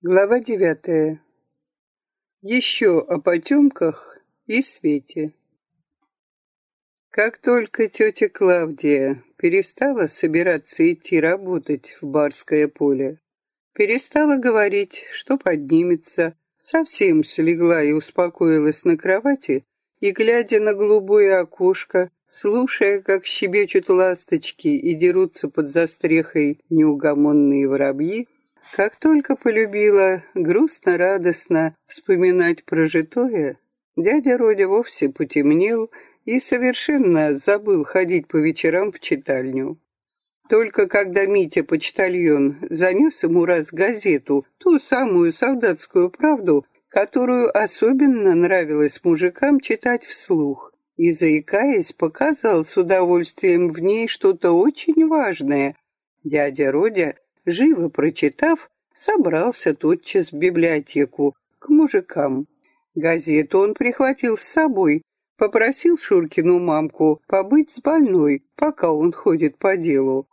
Глава девятая. Еще о потемках и свете. Как только тетя Клавдия перестала собираться идти работать в барское поле, перестала говорить, что поднимется, совсем слегла и успокоилась на кровати, и, глядя на голубое окошко, слушая, как щебечут ласточки и дерутся под застрехой неугомонные воробьи, как только полюбила грустно-радостно вспоминать прожитое, дядя Родя вовсе потемнел и совершенно забыл ходить по вечерам в читальню. Только когда Митя-почтальон занес ему раз газету, ту самую солдатскую правду, которую особенно нравилось мужикам читать вслух, и, заикаясь, показал с удовольствием в ней что-то очень важное, дядя Родя живо прочитав, собрался тотчас в библиотеку, к мужикам. Газету он прихватил с собой, попросил Шуркину мамку побыть с больной, пока он ходит по делу.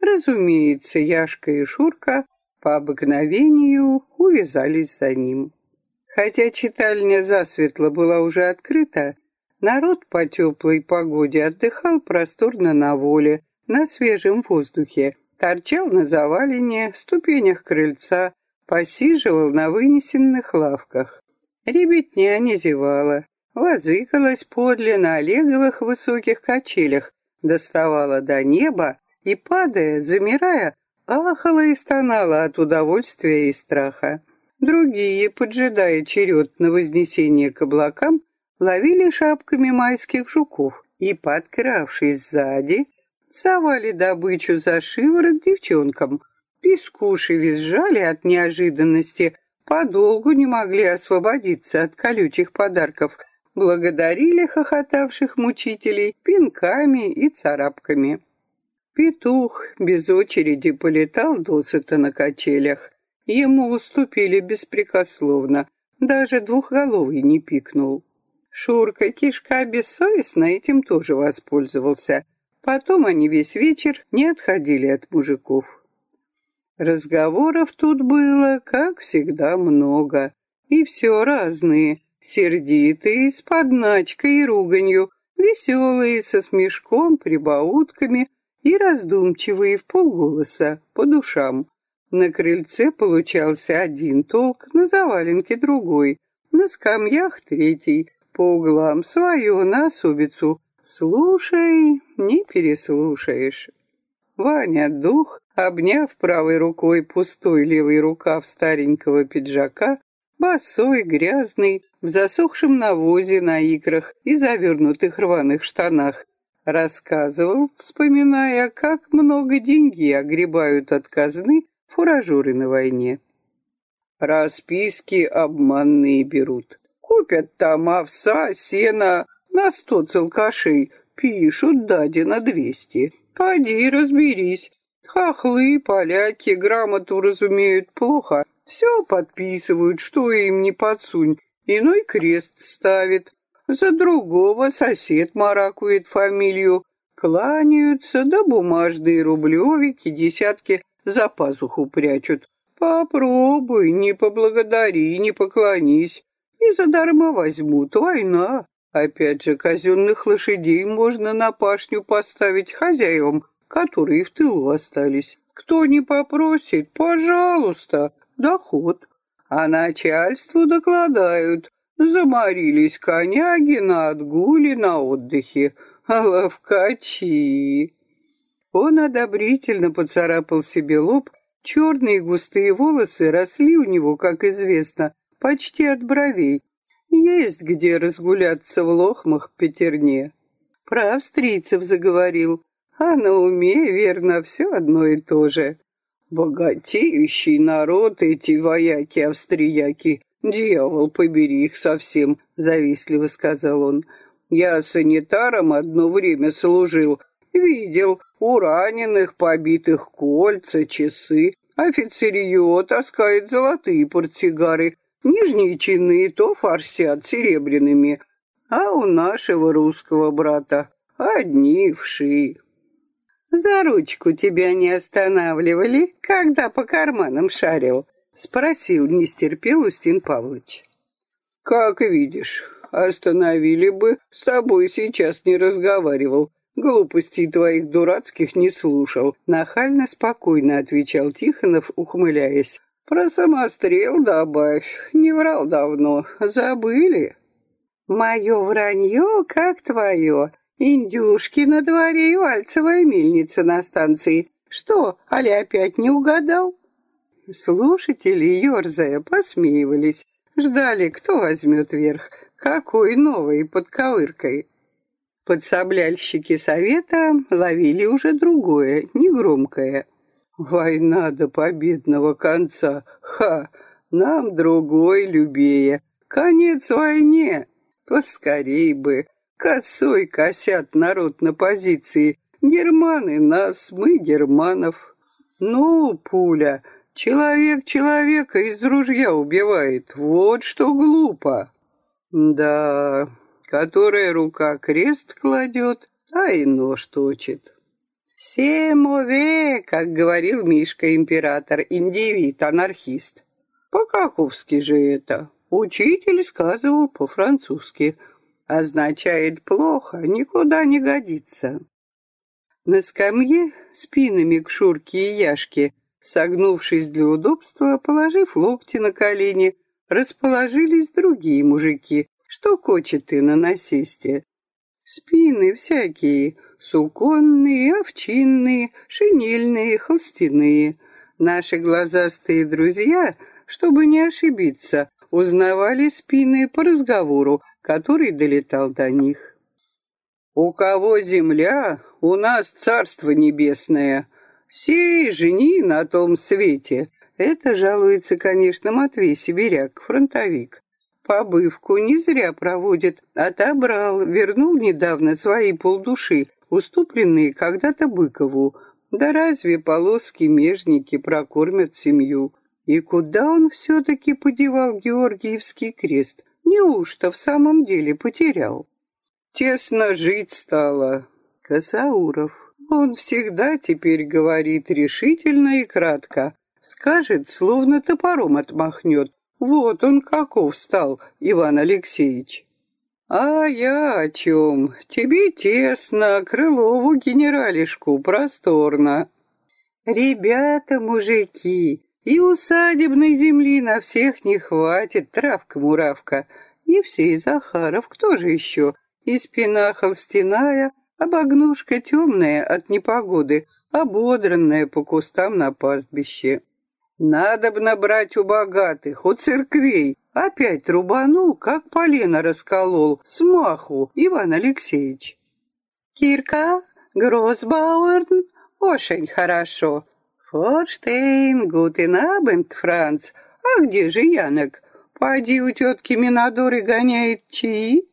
Разумеется, Яшка и Шурка по обыкновению увязались за ним. Хотя читальня засветло была уже открыта, народ по теплой погоде отдыхал просторно на воле, на свежем воздухе, торчал на завалине, ступенях крыльца, посиживал на вынесенных лавках. Ребятня не зевала, возыкалась подле на Олеговых высоких качелях, доставала до неба и, падая, замирая, ахала и стонала от удовольствия и страха. Другие, поджидая черед на вознесение к облакам, ловили шапками майских жуков и, подкравшись сзади, совали добычу за шиворот девчонкам. Пискуши визжали от неожиданности, подолгу не могли освободиться от колючих подарков, благодарили хохотавших мучителей пинками и царапками. Петух без очереди полетал досыта на качелях. Ему уступили беспрекословно, даже двухголовый не пикнул. Шурка Кишка бессовестно этим тоже воспользовался. Потом они весь вечер не отходили от мужиков. Разговоров тут было, как всегда, много. И все разные, сердитые, с подначкой и руганью, веселые, со смешком, прибаутками и раздумчивые в полголоса, по душам. На крыльце получался один толк, на заваленке другой, на скамьях третий, по углам свое на особицу, Слушай, не переслушаешь. Ваня дух, обняв правой рукой пустой левый рукав старенького пиджака, босой, грязный, в засохшем навозе на икрах и завернутых рваных штанах, рассказывал, вспоминая, как много деньги огребают от казны фуражеры на войне. Расписки обманные берут. Купят там овса, сена, на сто целкашей пишут дади на двести. Пойди разберись. Хохлы, поляки грамоту разумеют плохо. Все подписывают, что им не подсунь. Иной крест ставит. За другого сосед маракует фамилию. Кланяются, да бумажные рублевики, десятки за пазуху прячут. Попробуй, не поблагодари, не поклонись. И задарма возьмут, война. Опять же, казенных лошадей можно на пашню поставить хозяевам, которые в тылу остались. Кто не попросит, пожалуйста, доход. А начальству докладают. Заморились коняги на отгуле, на отдыхе. А ловкачи. Он одобрительно поцарапал себе лоб. Черные густые волосы росли у него, как известно, почти от бровей, есть где разгуляться в лохмах пятерне. Про австрийцев заговорил, а на уме, верно, все одно и то же. Богатеющий народ эти вояки-австрияки, дьявол, побери их совсем, завистливо сказал он. Я санитаром одно время служил, видел у раненых побитых кольца, часы, офицерье таскает золотые портсигары, Нижние чины то форсят серебряными, а у нашего русского брата одни вши. За ручку тебя не останавливали, когда по карманам шарил? Спросил, не стерпел Устин Павлович. Как видишь, остановили бы, с тобой сейчас не разговаривал. Глупостей твоих дурацких не слушал. Нахально спокойно отвечал Тихонов, ухмыляясь. Про самострел добавь, не врал давно, забыли. Мое вранье, как твое. Индюшки на дворе и вальцевая мельница на станции. Что, али опять не угадал? Слушатели, ерзая, посмеивались. Ждали, кто возьмет верх, какой новой подковыркой. Подсобляльщики совета ловили уже другое, негромкое. Война до победного конца. Ха! Нам другой любее. Конец войне. Поскорей бы. Косой косят народ на позиции. Германы нас, мы германов. Ну, пуля, человек человека из ружья убивает. Вот что глупо. Да, которая рука крест кладет, а и нож точит. «Семове», как говорил Мишка-император, индивид-анархист. По-каковски же это? Учитель сказывал по-французски. Означает плохо, никуда не годится. На скамье, спинами к Шурке и Яшке, согнувшись для удобства, положив локти на колени, расположились другие мужики, что кочеты на насесте. Спины всякие — Суконные, овчинные, шинельные, холстяные. Наши глазастые друзья, чтобы не ошибиться, узнавали спины по разговору, который долетал до них. «У кого земля, у нас царство небесное. Сей жени на том свете». Это жалуется, конечно, Матвей Сибиряк, фронтовик. Побывку не зря проводит. Отобрал, вернул недавно свои полдуши, уступленные когда-то Быкову. Да разве полоски-межники прокормят семью? И куда он все-таки подевал Георгиевский крест? Неужто в самом деле потерял? Тесно жить стало. Косауров. Он всегда теперь говорит решительно и кратко. Скажет, словно топором отмахнет. Вот он каков стал, Иван Алексеевич. «А я о чем? Тебе тесно, Крылову генералишку просторно». «Ребята, мужики, и усадебной земли на всех не хватит, травка-муравка. Евсей Захаров, кто же еще? И спина холстяная, обогнушка темная от непогоды, ободранная по кустам на пастбище. Надо б набрать у богатых, у церквей, Опять рубанул, как полено расколол, смаху, Иван Алексеевич. Кирка, Гроссбауэрн, очень хорошо. Форштейн, гутен абенд, Франц. А где же Янок? Пойди у тетки Минадоры гоняет чаи.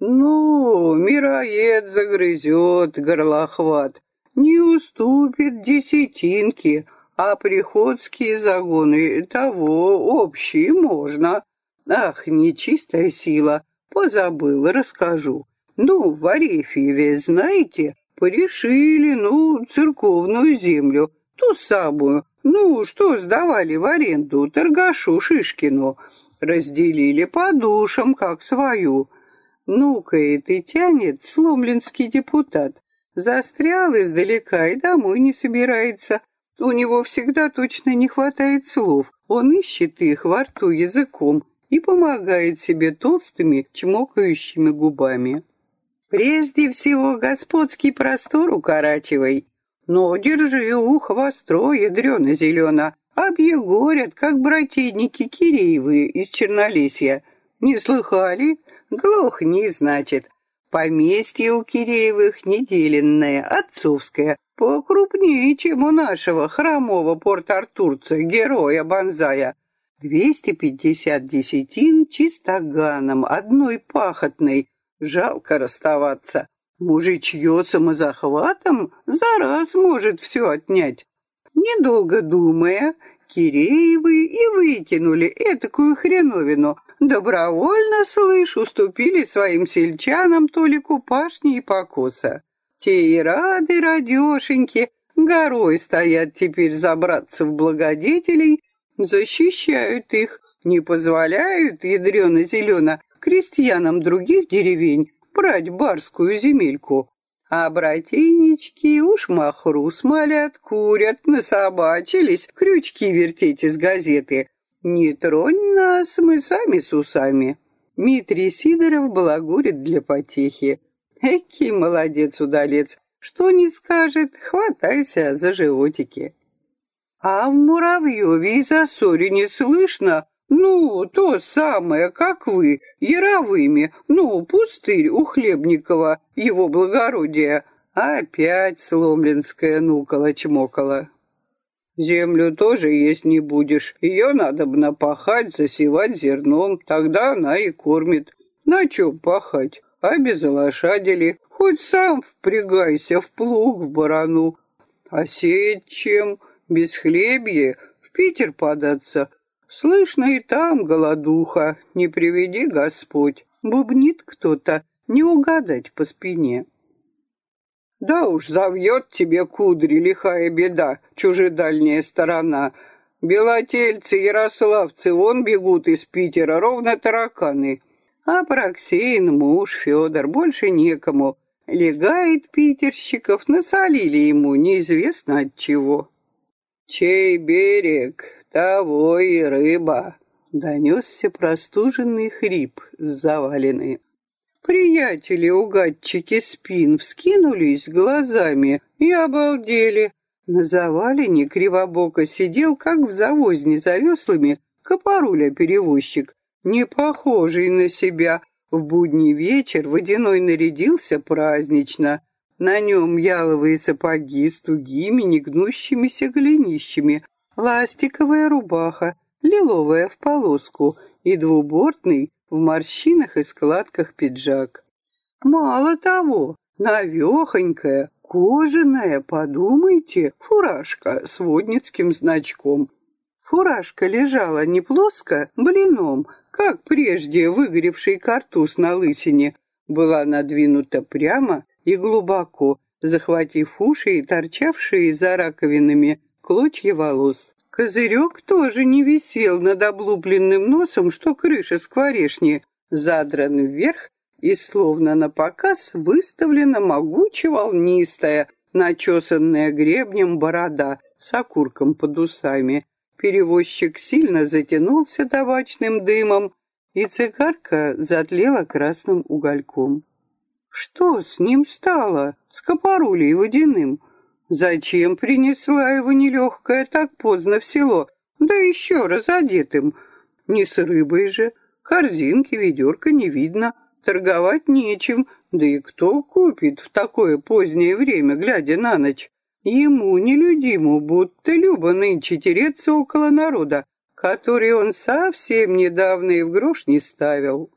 Ну, мироед загрызет горлохват, не уступит десятинки, а приходские загоны того общие можно. Ах, нечистая сила, позабыл, расскажу. Ну, в Арефьеве, знаете, порешили, ну, церковную землю, ту самую, ну, что сдавали в аренду торгашу Шишкину, разделили по душам, как свою. Ну-ка, это тянет сломленский депутат. Застрял издалека и домой не собирается. У него всегда точно не хватает слов. Он ищет их во рту языком и помогает себе толстыми, чмокающими губами. Прежде всего, господский простор укорачивай. Но держи ухо востро, ядрено зелено. Объегорят, как брательники Киреевы из Чернолесья. Не слыхали? Глохни, значит. Поместье у Киреевых неделенное, отцовское, покрупнее, чем у нашего хромого порт-артурца, героя Бонзая. Двести пятьдесят десятин чистоганом, одной пахотной. Жалко расставаться. Мужичье самозахватом за раз может все отнять. Недолго думая, Киреевы и выкинули этакую хреновину. Добровольно, слышь, уступили своим сельчанам толику пашни и покоса. Те и рады, радешеньки, горой стоят теперь забраться в благодетелей, защищают их, не позволяют, ядрено-зелено, крестьянам других деревень брать барскую земельку. А братинечки уж махру смолят, курят, насобачились, крючки вертеть из газеты. Не тронь нас, мы сами с усами. Дмитрий Сидоров балагурит для потехи. Эки молодец-удалец, что не скажет, хватайся за животики. А в Муравьеве и Засоре не слышно, ну, то самое, как вы, Яровыми, ну, пустырь у Хлебникова, его благородие. Опять Сломленская нукала-чмокала. Землю тоже есть не будешь. Ее надо бы напахать, засевать зерном, тогда она и кормит. На чем пахать? А без лошадили? Хоть сам впрягайся в плуг, в барану. А сеять чем? Без хлебья? В Питер податься? Слышно и там голодуха, не приведи Господь. Бубнит кто-то, не угадать по спине. Да уж, завьет тебе кудри лихая беда, чужедальняя сторона. Белотельцы, ярославцы вон бегут из Питера, ровно тараканы. А Проксеин муж Федор больше некому. Легает питерщиков, насолили ему неизвестно от чего. Чей берег, того и рыба!» — донесся простуженный хрип с завалины. Приятели-угадчики спин вскинулись глазами и обалдели. На завалине кривобоко сидел, как в завозне за веслами, копоруля-перевозчик, не похожий на себя. В будний вечер водяной нарядился празднично. На нем яловые сапоги с тугими негнущимися голенищами, ластиковая рубаха, лиловая в полоску и двубортный в морщинах и складках пиджак. Мало того, навехонькая, кожаная, подумайте, фуражка с водницким значком. Фуражка лежала не плоско, блином, как прежде выгоревший картуз на лысине, была надвинута прямо и глубоко, захватив уши и торчавшие за раковинами клочья волос. Козырек тоже не висел над облупленным носом, что крыша скворешни, задран вверх и словно на показ выставлена могуче волнистая, начесанная гребнем борода с окурком под усами. Перевозчик сильно затянулся табачным дымом, и цигарка затлела красным угольком. Что с ним стало, с копорулей водяным? Зачем принесла его нелегкая так поздно в село, да еще раз одетым? Не с рыбой же, корзинки, ведерка не видно, торговать нечем, да и кто купит в такое позднее время, глядя на ночь? Ему, нелюдиму, будто любо нынче тереться около народа, который он совсем недавно и в грош не ставил.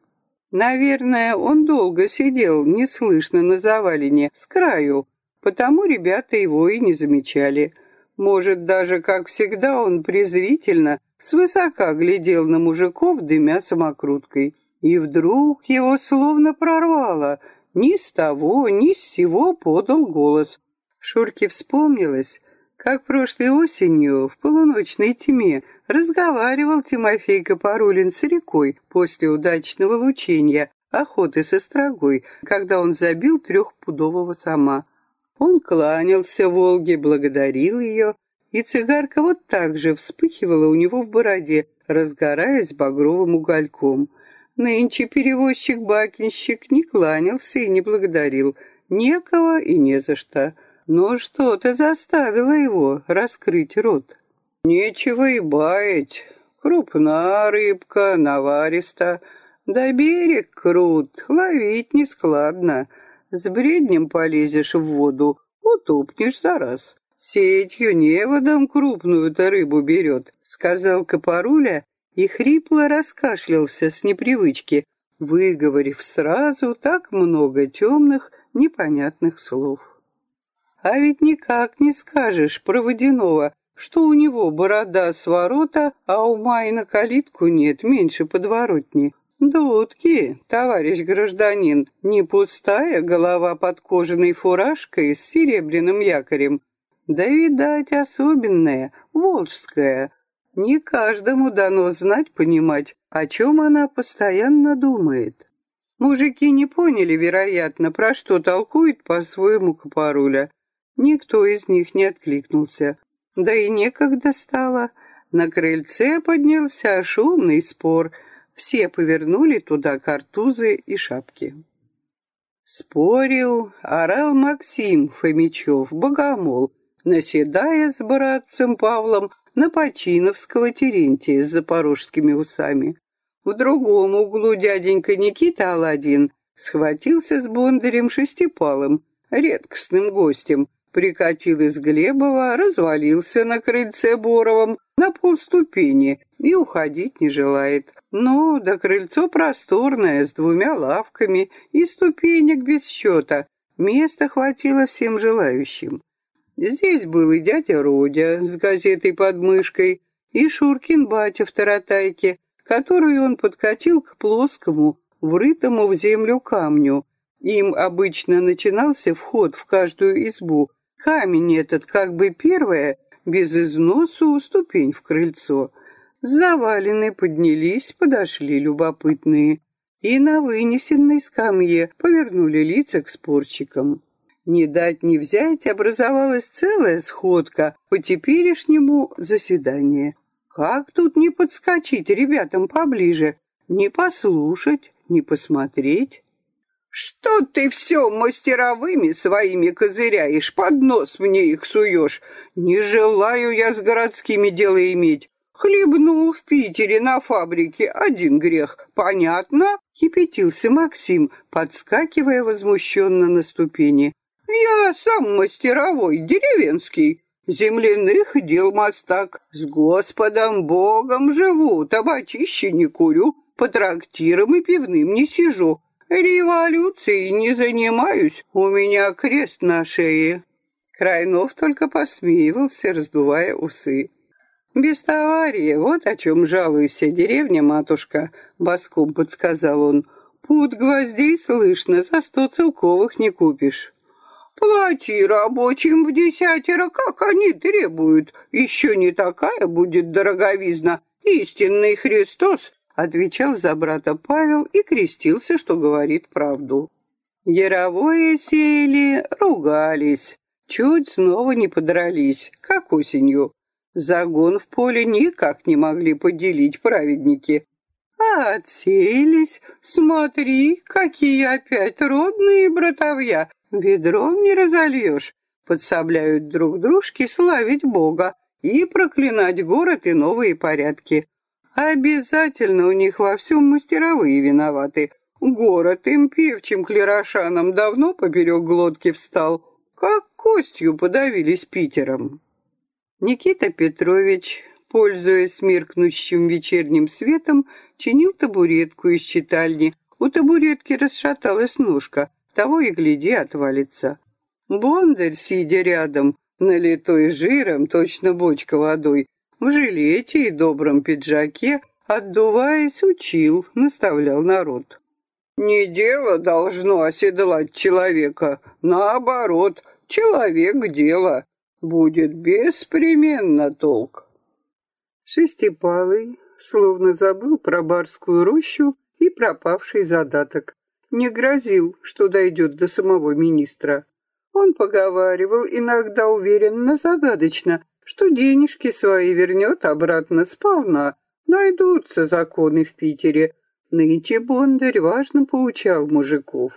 Наверное, он долго сидел, неслышно на завалине, с краю, Потому ребята его и не замечали. Может, даже, как всегда, он презрительно, свысока глядел на мужиков, дымя самокруткой. И вдруг его словно прорвало. Ни с того, ни с сего подал голос. Шурке вспомнилось, как прошлой осенью, в полуночной тьме, разговаривал Тимофей Копорулин с рекой после удачного лучения, охоты со строгой, когда он забил трехпудового сама. Он кланялся Волге, благодарил ее, и цигарка вот так же вспыхивала у него в бороде, разгораясь багровым угольком. Нынче перевозчик-бакинщик не кланялся и не благодарил, некого и не за что. Но что-то заставило его раскрыть рот. Нечего и баять. Крупна рыбка, навариста. Да берег крут, ловить нескладно. С бреднем полезешь в воду, утопнешь за раз. Сетью неводом крупную-то рыбу берет, сказал Копоруля и хрипло раскашлялся с непривычки, выговорив сразу так много темных, непонятных слов. А ведь никак не скажешь про водяного, что у него борода с ворота, а ума и на калитку нет, меньше подворотни. «Дудки, товарищ гражданин, не пустая голова под кожаной фуражкой с серебряным якорем, да, видать, особенная, волжская. Не каждому дано знать, понимать, о чем она постоянно думает. Мужики не поняли, вероятно, про что толкует по-своему Капаруля. Никто из них не откликнулся. Да и некогда стало. На крыльце поднялся шумный спор. Все повернули туда картузы и шапки. Спорил, орал Максим Фомичев, богомол, наседая с братцем Павлом на Починовского Терентия с запорожскими усами. В другом углу дяденька Никита Аладдин схватился с Бондарем Шестипалым, редкостным гостем, прикатил из Глебова, развалился на крыльце Боровом на полступени и уходить не желает. Но да крыльцо просторное, с двумя лавками и ступенек без счета. Места хватило всем желающим. Здесь был и дядя Родя с газетой под мышкой, и Шуркин батя в таратайке, которую он подкатил к плоскому, врытому в землю камню. Им обычно начинался вход в каждую избу. Камень этот как бы первая, без износу, ступень в крыльцо. С завалины поднялись, подошли любопытные. И на вынесенной скамье повернули лица к спорщикам. Не дать не взять образовалась целая сходка по теперешнему заседанию. Как тут не подскочить ребятам поближе, не послушать, не посмотреть? Что ты все мастеровыми своими козыряешь, под нос мне их суешь? Не желаю я с городскими дело иметь. Хлебнул в Питере на фабрике один грех, понятно? Кипятился Максим, подскакивая возмущенно на ступени. Я сам мастеровой, деревенский, земляных дел мастак. С Господом Богом живу, табачище не курю, по трактирам и пивным не сижу. Революцией не занимаюсь, у меня крест на шее. Крайнов только посмеивался, раздувая усы. «Без товария, вот о чем жалуйся, деревня, матушка», — боском подсказал он. «Пут гвоздей слышно, за сто целковых не купишь». Плати рабочим в десятеро, как они требуют. Еще не такая будет дороговизна. Истинный Христос, отвечал за брата Павел и крестился, что говорит правду. Яровое сели, ругались, чуть снова не подрались, как осенью. Загон в поле никак не могли поделить праведники. А отсеялись, смотри, какие опять родные братовья, Ведром не разольешь. Подсобляют друг дружке славить Бога и проклинать город и новые порядки. Обязательно у них во всем мастеровые виноваты. Город им певчим клерошанам давно поперек глотки встал, как костью подавились Питером. Никита Петрович, пользуясь меркнущим вечерним светом, чинил табуретку из читальни. У табуретки расшаталась ножка — того и гляди отвалится. Бондарь, сидя рядом, налитой жиром, точно бочка водой, в жилете и добром пиджаке, отдуваясь, учил, наставлял народ. Не дело должно оседлать человека, наоборот, человек дело, будет беспременно толк. Шестипалый словно забыл про барскую рощу и пропавший задаток не грозил, что дойдет до самого министра. Он поговаривал, иногда уверенно, загадочно, что денежки свои вернет обратно сполна. Найдутся законы в Питере. Нынче Бондарь важно поучал мужиков.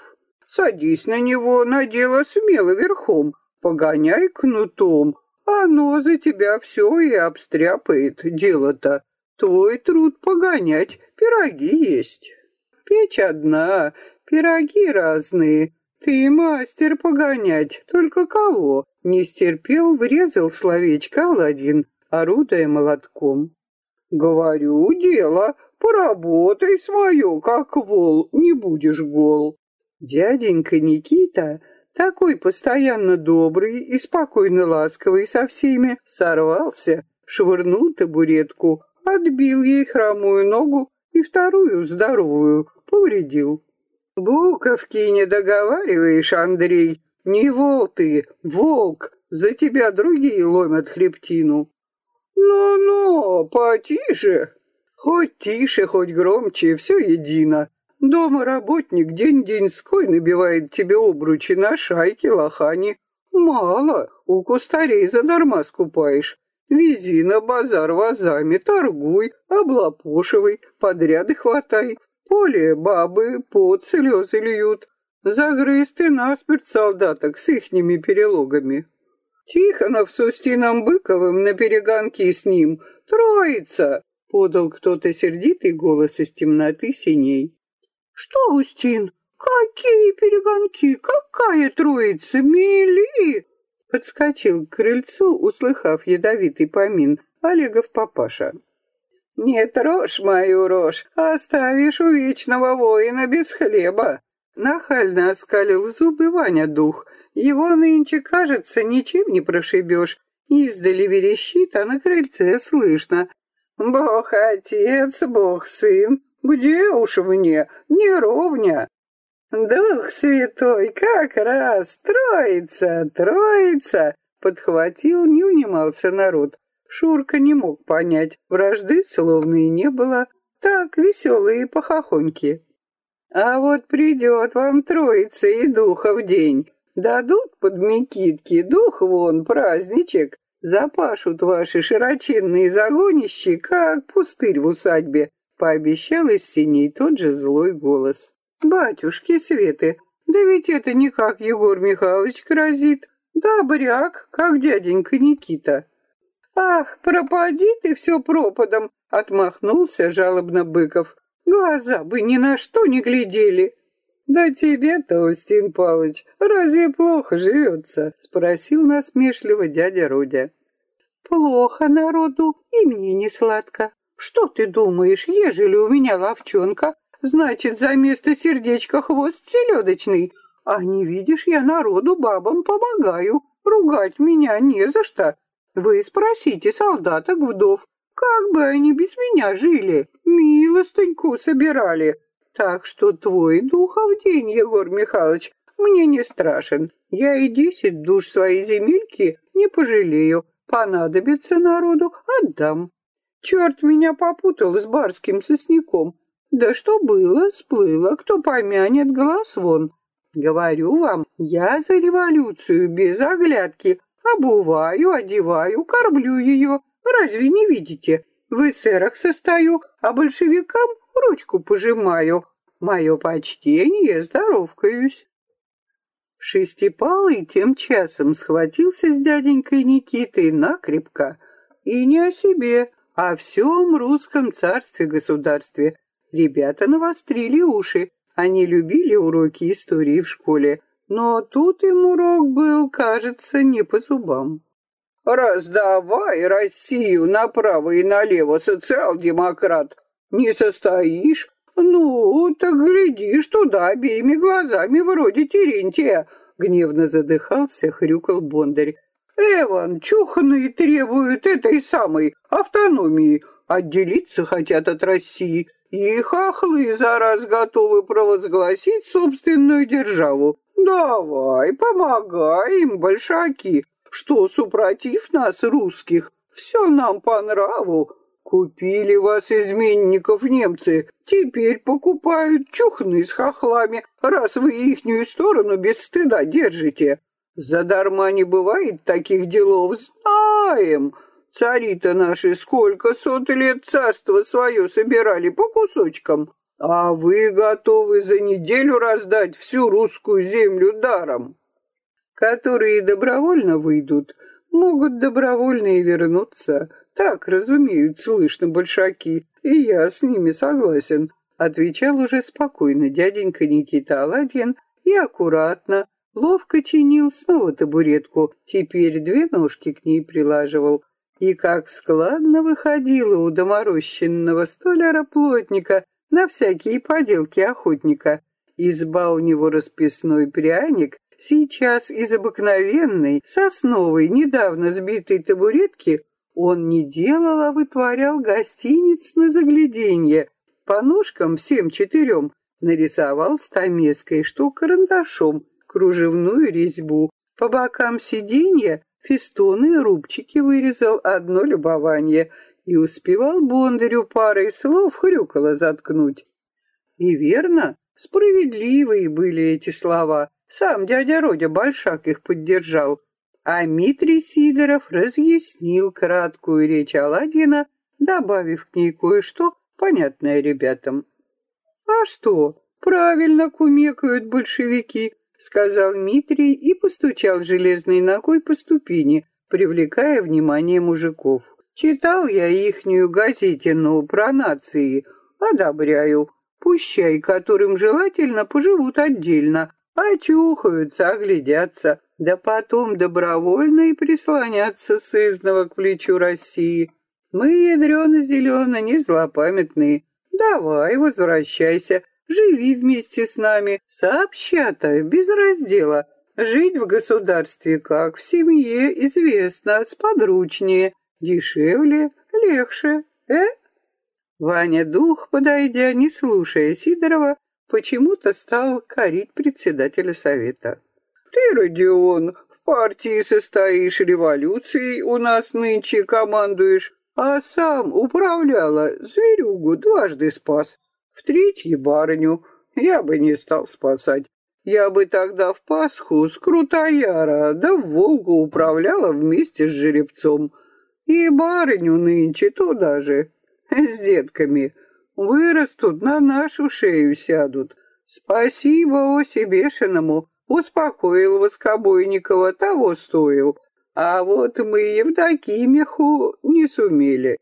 Садись на него, на дело смело верхом, погоняй кнутом, оно за тебя все и обстряпает дело-то. Твой труд погонять, пироги есть. Печь одна, Пироги разные. Ты мастер погонять, только кого? Не стерпел, врезал словечко Аладдин, орудуя молотком. Говорю, дело, поработай свое, как вол, не будешь гол. Дяденька Никита, такой постоянно добрый и спокойно ласковый со всеми, сорвался, швырнул табуретку, отбил ей хромую ногу и вторую здоровую повредил. Буковки не договариваешь, Андрей. Не вол ты, волк, за тебя другие ломят хребтину. Ну-ну, потише. Хоть тише, хоть громче, все едино. Дома работник день-деньской набивает тебе обручи на шайке лохани. Мало, у кустарей задарма скупаешь. Вези на базар вазами, торгуй, облапошивай, подряды хватай. Поле бабы пот слезы льют. Загрыз ты насмерть солдаток с ихними перелогами. Тихонов с Устином Быковым на перегонки с ним. Троица! Подал кто-то сердитый голос из темноты синей. Что, Устин? Какие перегонки? Какая троица? Мили! Подскочил к крыльцу, услыхав ядовитый помин, Олегов папаша. «Не трожь мою рожь, оставишь у вечного воина без хлеба!» Нахально оскалил зубы Ваня дух. Его нынче, кажется, ничем не прошибешь. Издали верещит, а на крыльце слышно. «Бог отец, Бог сын, где уж мне, не ровня!» «Дух святой, как раз, троица, троица!» Подхватил, не унимался народ. Шурка не мог понять, вражды словно и не было. Так, веселые похохоньки. А вот придет вам троица и духа в день. Дадут под Микитки, дух вон, праздничек. Запашут ваши широченные загонищи, как пустырь в усадьбе, пообещал из синей тот же злой голос. Батюшки Светы, да ведь это не как Егор Михайлович грозит, да бряк, как дяденька Никита. Ах, пропади ты все пропадом, отмахнулся жалобно Быков. Глаза бы ни на что не глядели. Да тебе-то, Устин Павлович, разве плохо живется? Спросил насмешливо дядя Родя. Плохо народу, и мне не сладко. Что ты думаешь, ежели у меня ловчонка, Значит, за место сердечка хвост селедочный. А не видишь, я народу бабам помогаю. Ругать меня не за что. Вы спросите солдаток вдов, как бы они без меня жили, милостыньку собирали. Так что твой духов день, Егор Михайлович, мне не страшен. Я и десять душ своей земельки не пожалею. Понадобится народу, отдам. Черт меня попутал с барским сосняком. Да что было, сплыло, кто помянет глаз вон. Говорю вам, я за революцию без оглядки. Обуваю, одеваю, кормлю ее. Разве не видите? В эсерах состою, а большевикам ручку пожимаю. Мое почтение, здоровкаюсь. Шестипалый тем часом схватился с дяденькой Никитой накрепко. И не о себе, а о всем русском царстве-государстве. Ребята навострили уши. Они любили уроки истории в школе, но тут им урок был, кажется, не по зубам. «Раздавай Россию направо и налево, социал-демократ! Не состоишь? Ну, так глядишь туда обеими глазами, вроде Терентия!» Гневно задыхался, хрюкал Бондарь. «Эван, чуханные требуют этой самой автономии, отделиться хотят от России, и хохлы за раз готовы провозгласить собственную державу. Давай, помогай им, большаки, что, супротив нас, русских, все нам по нраву. Купили вас, изменников, немцы, теперь покупают чухны с хохлами, раз вы ихнюю сторону без стыда держите. Задарма не бывает таких делов, знаем. Цари-то наши сколько сот лет царство свое собирали по кусочкам, а вы готовы за неделю раздать всю русскую землю даром. Которые добровольно выйдут, могут добровольно и вернуться. Так разумеют слышно большаки, и я с ними согласен, отвечал уже спокойно дяденька Никита Аладьин и аккуратно, ловко чинил снова табуретку, теперь две ножки к ней прилаживал, и как складно выходило у доморощенного столяра-плотника на всякие поделки охотника. Изба у него расписной пряник, сейчас из обыкновенной, сосновой, недавно сбитой табуретки, он не делал, а вытворял гостиниц на загляденье. По ножкам всем четырем нарисовал стамеской, что карандашом, кружевную резьбу. По бокам сиденья фестоны и рубчики вырезал одно любование и успевал Бондарю парой слов хрюкало заткнуть. И верно, справедливые были эти слова. Сам дядя Родя Большак их поддержал. А Митрий Сидоров разъяснил краткую речь Аладдина, добавив к ней кое-что, понятное ребятам. «А что, правильно кумекают большевики», — сказал Митрий и постучал железной ногой по ступени, привлекая внимание мужиков. «Читал я ихнюю газетину про нации. Одобряю. Пущай, которым желательно, поживут отдельно, очухаются, оглядятся, да потом добровольно и прислонятся сызново к плечу России. Мы, ядрено-зелено, не злопамятные. Давай, возвращайся, живи вместе с нами, сообща-то, без раздела. Жить в государстве, как в семье, известно, сподручнее, дешевле, легче, э? Ваня Дух, подойдя, не слушая Сидорова, почему-то стал корить председателя совета. «Ты, Родион, в партии состоишь, революцией у нас нынче командуешь, а сам управляла, зверюгу дважды спас. В третье барыню я бы не стал спасать. Я бы тогда в Пасху с Крутояра да в Волгу управляла вместе с жеребцом. И барыню нынче туда же, с Вырастут, на нашу шею сядут. Спасибо Осе Бешеному, успокоил Воскобойникова, того стоил. А вот мы Евдокимиху не сумели.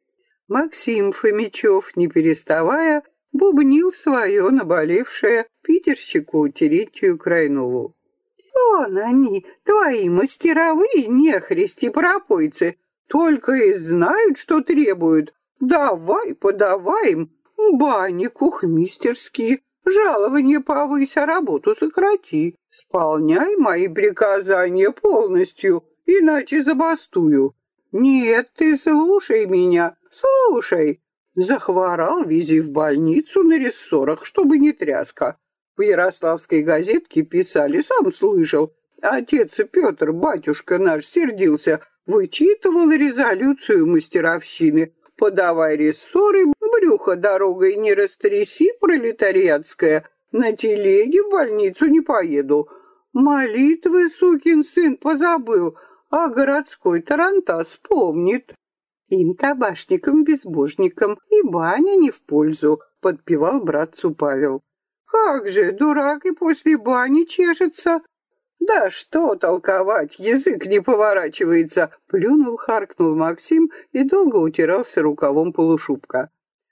Максим Фомичев, не переставая, бубнил свое наболевшее питерщику Терентию Крайнову. «Вон они, твои мастеровые нехристи-пропойцы, только и знают, что требуют. Давай, подавай им, бани кухмистерские, жалование повысь, а работу сократи. Сполняй мои приказания полностью, иначе забастую. Нет, ты слушай меня, слушай. Захворал, вези в больницу на рессорах, чтобы не тряска. В Ярославской газетке писали, сам слышал. Отец Петр, батюшка наш, сердился, вычитывал резолюцию мастеровщины. Подавай рессоры, брюхо дорогой не растряси, пролетариатская. На телеге в больницу не поеду. Молитвы, сукин сын, позабыл, а городской тарантас помнит. Им, табашникам, безбожникам, и баня не в пользу, подпевал братцу Павел. Как же, дурак и после бани чешется. Да что толковать, язык не поворачивается, плюнул, харкнул Максим и долго утирался рукавом полушубка.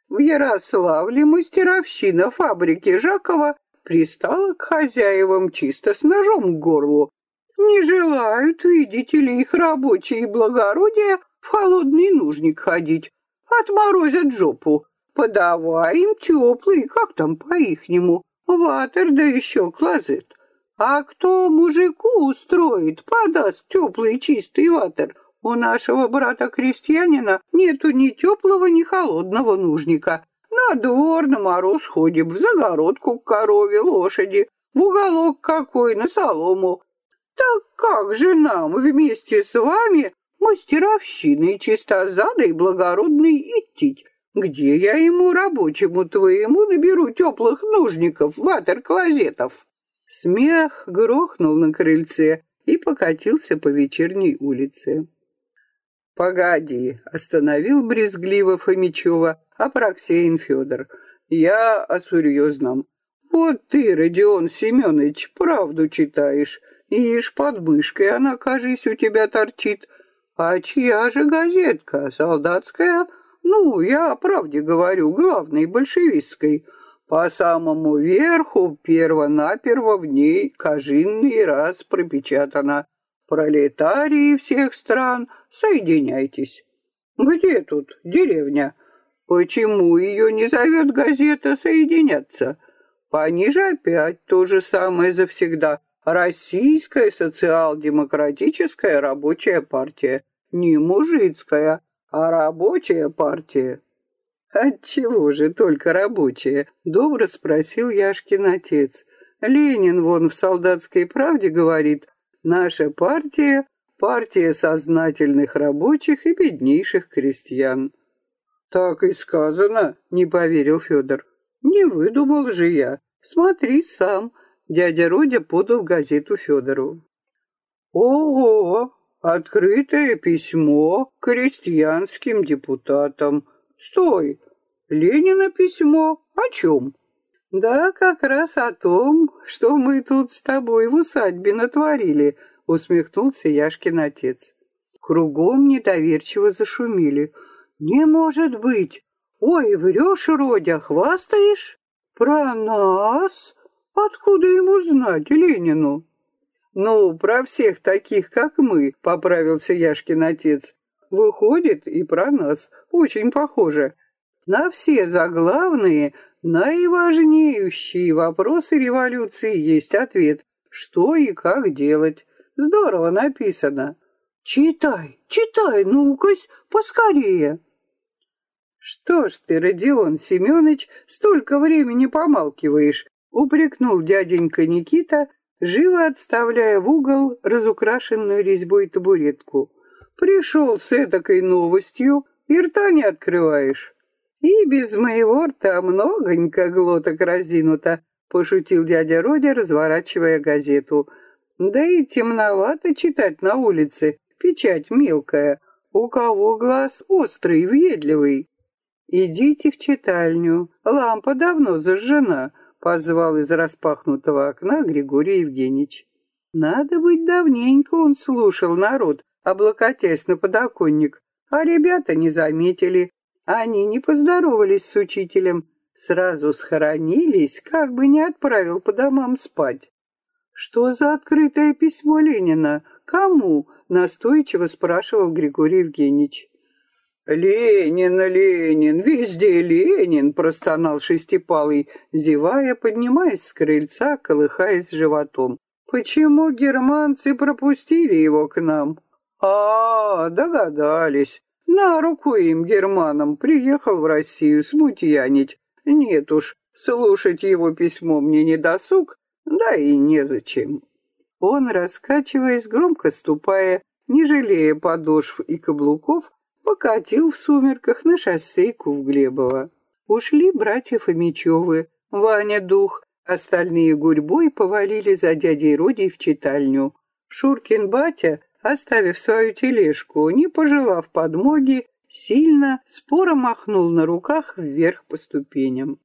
В Ярославле мастеровщина фабрики Жакова пристала к хозяевам чисто с ножом к горлу. Не желают, видите ли, их рабочие благородия в холодный нужник ходить. Отморозят жопу. Подавай им теплый, как там по-ихнему, ватер да еще клозет. А кто мужику устроит, подаст теплый чистый ватер? У нашего брата-крестьянина нету ни теплого, ни холодного нужника. На двор, на мороз ходим, в загородку к корове, лошади, в уголок какой, на солому. Так как же нам вместе с вами, мастеровщиной чистозадой благородной, идти? Где я ему, рабочему твоему, наберу теплых нужников, ватер-клозетов? Смех грохнул на крыльце и покатился по вечерней улице. «Погоди», — остановил брезгливо Фомичева Апраксеин Федор. «Я о серьезном. Вот ты, Родион Семенович, правду читаешь. Ишь, под мышкой она, кажись, у тебя торчит. А чья же газетка? Солдатская? Ну, я о правде говорю, главной, большевистской. По самому верху, перво-наперво в ней кожинный раз пропечатано. Пролетарии всех стран, соединяйтесь. Где тут деревня? Почему ее не зовет газета соединяться? Пониже опять то же самое завсегда. Российская социал-демократическая рабочая партия. Не мужицкая, а рабочая партия. Отчего же только рабочая? Добро спросил Яшкин отец. Ленин вон в солдатской правде говорит, наша партия партия сознательных рабочих и беднейших крестьян. Так и сказано, не поверил Федор. Не выдумал же я. Смотри сам. Дядя Родя подал газету Федору. Ого! Открытое письмо крестьянским депутатам. Стой! Ленина письмо? О чем? Да, как раз о том, что мы тут с тобой в усадьбе натворили, усмехнулся Яшкин отец. Кругом недоверчиво зашумели. Не может быть! Ой, врешь, Родя, хвастаешь? Про нас? Откуда ему знать, Ленину? «Ну, про всех таких, как мы», — поправился Яшкин отец. «Выходит, и про нас. Очень похоже. На все заглавные, наиважнейшие вопросы революции есть ответ. Что и как делать. Здорово написано». «Читай, читай, ну-кась, поскорее». «Что ж ты, Родион Семенович, столько времени помалкиваешь?» — упрекнул дяденька Никита, живо отставляя в угол разукрашенную резьбой табуретку. «Пришел с этакой новостью, и рта не открываешь». «И без моего рта многонько глоток разинуто», — пошутил дядя Родя, разворачивая газету. «Да и темновато читать на улице, печать мелкая. У кого глаз острый, въедливый?» «Идите в читальню, лампа давно зажжена», позвал из распахнутого окна Григорий Евгеньевич. Надо быть, давненько он слушал народ, облокотясь на подоконник, а ребята не заметили. Они не поздоровались с учителем, сразу схоронились, как бы не отправил по домам спать. «Что за открытое письмо Ленина? Кому?» — настойчиво спрашивал Григорий Евгеньевич. «Ленин, Ленин, везде Ленин!» — простонал Шестипалый, зевая, поднимаясь с крыльца, колыхаясь животом. «Почему германцы пропустили его к нам?» «А, догадались. На руку им, германам, приехал в Россию смутьянить. Нет уж, слушать его письмо мне не досуг, да и незачем». Он, раскачиваясь, громко ступая, не жалея подошв и каблуков, покатил в сумерках на шоссейку в Глебово. Ушли братья Фомичевы, Ваня Дух, остальные гурьбой повалили за дядей Родей в читальню. Шуркин батя, оставив свою тележку, не пожелав подмоги, сильно, споро махнул на руках вверх по ступеням.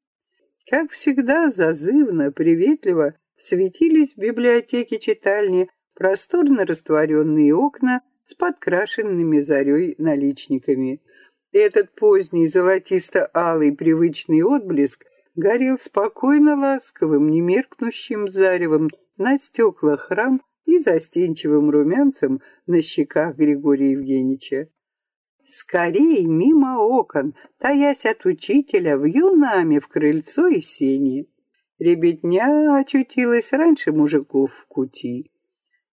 Как всегда, зазывно, приветливо светились в библиотеке читальни просторно растворенные окна с подкрашенными зарей наличниками. Этот поздний золотисто-алый привычный отблеск горел спокойно ласковым, немеркнущим заревом на стеклах рам и застенчивым румянцем на щеках Григория Евгеньевича. Скорей мимо окон, таясь от учителя, в юнами в крыльцо и сени. Ребятня очутилась раньше мужиков в кути.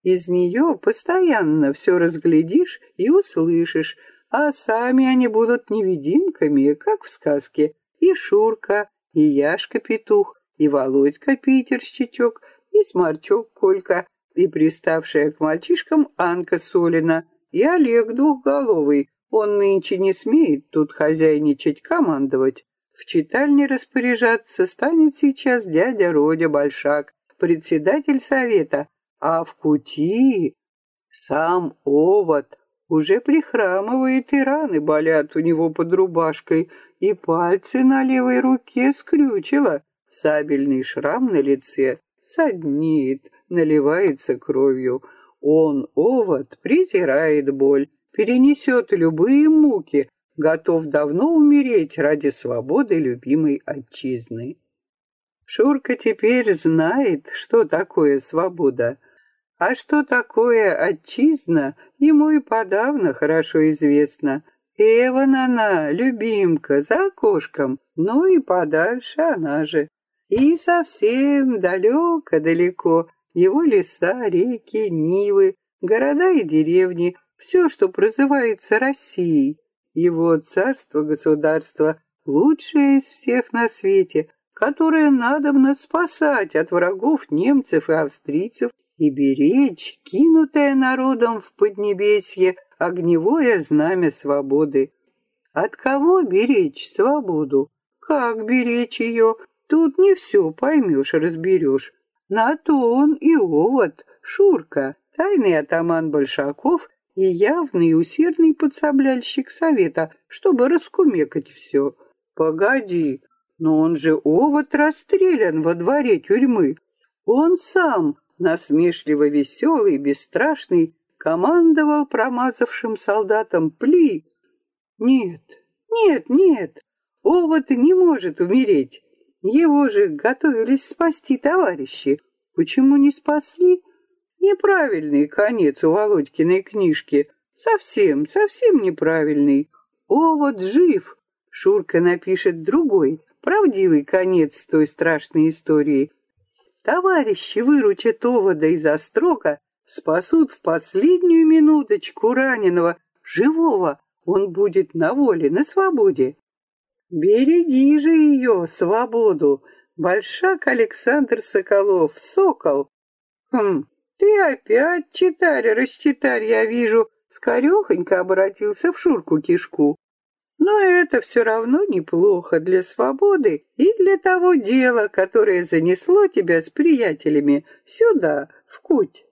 Из нее постоянно все разглядишь и услышишь, а сами они будут невидимками, как в сказке. И Шурка, и Яшка-петух, и Володька-питерщичок, и Сморчок Колька, и приставшая к мальчишкам Анка Солина, и Олег Двухголовый. Он нынче не смеет тут хозяйничать, командовать. В читальне распоряжаться станет сейчас дядя Родя Большак, председатель совета, а в кути сам овод уже прихрамывает, и раны болят у него под рубашкой, и пальцы на левой руке скрючило. Сабельный шрам на лице саднит, наливается кровью. Он, овод, презирает боль, перенесет любые муки, готов давно умереть ради свободы любимой отчизны. Шурка теперь знает, что такое свобода — а что такое отчизна, ему и подавно хорошо известно. Эван она, любимка, за окошком, ну и подальше она же. И совсем далеко-далеко его леса, реки, нивы, города и деревни, все, что прозывается Россией. Его царство-государство лучшее из всех на свете, которое надобно спасать от врагов немцев и австрийцев и беречь, кинутое народом в Поднебесье, огневое знамя свободы. От кого беречь свободу? Как беречь ее? Тут не все поймешь, разберешь. На то он и овод, Шурка, тайный атаман Большаков и явный усердный подсобляльщик совета, чтобы раскумекать все. Погоди, но он же овод расстрелян во дворе тюрьмы. Он сам, насмешливо веселый, бесстрашный, командовал промазавшим солдатам «Пли!» Нет, нет, нет, овод не может умереть. Его же готовились спасти товарищи. Почему не спасли? Неправильный конец у Володькиной книжки. Совсем, совсем неправильный. Овод жив. Шурка напишет другой, правдивый конец той страшной истории. Товарищи выручат овода из острока, спасут в последнюю минуточку раненого, живого. Он будет на воле, на свободе. Береги же ее, свободу. Большак Александр Соколов, сокол. Хм, ты опять, читарь, расчитарь, я вижу, скорехонько обратился в Шурку-кишку. Но это все равно неплохо для свободы и для того дела, которое занесло тебя с приятелями сюда, в куть.